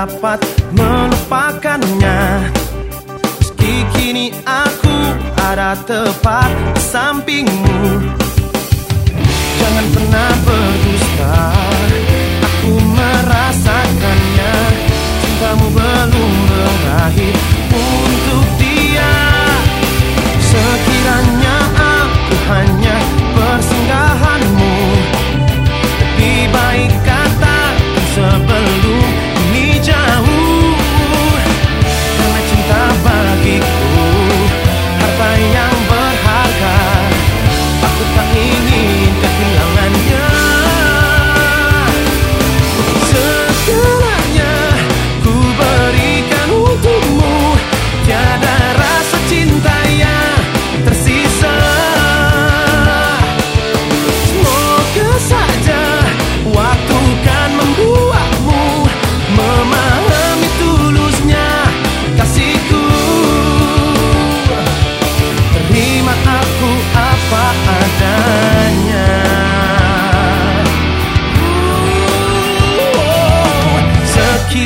dapat melupakannya. Meski kini aku ada tepat sampingmu. Jangan pernah berdusta.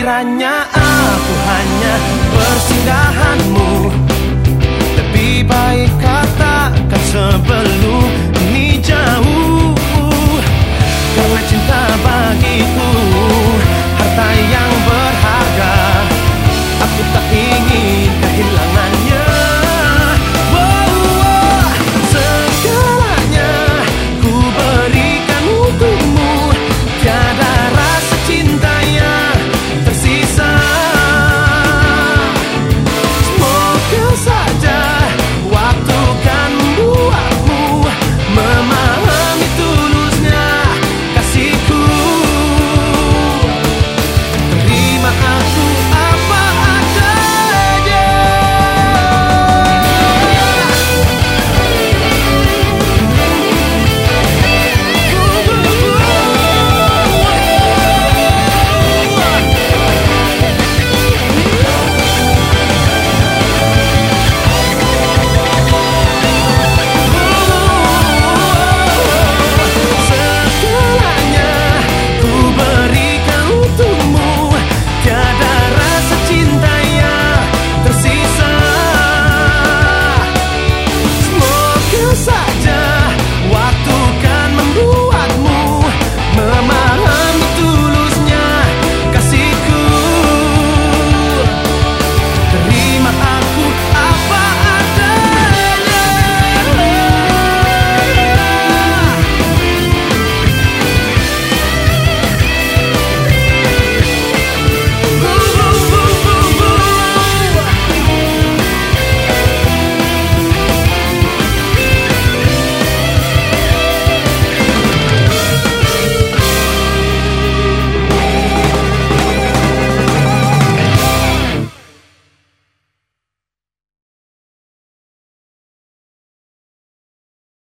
kiranya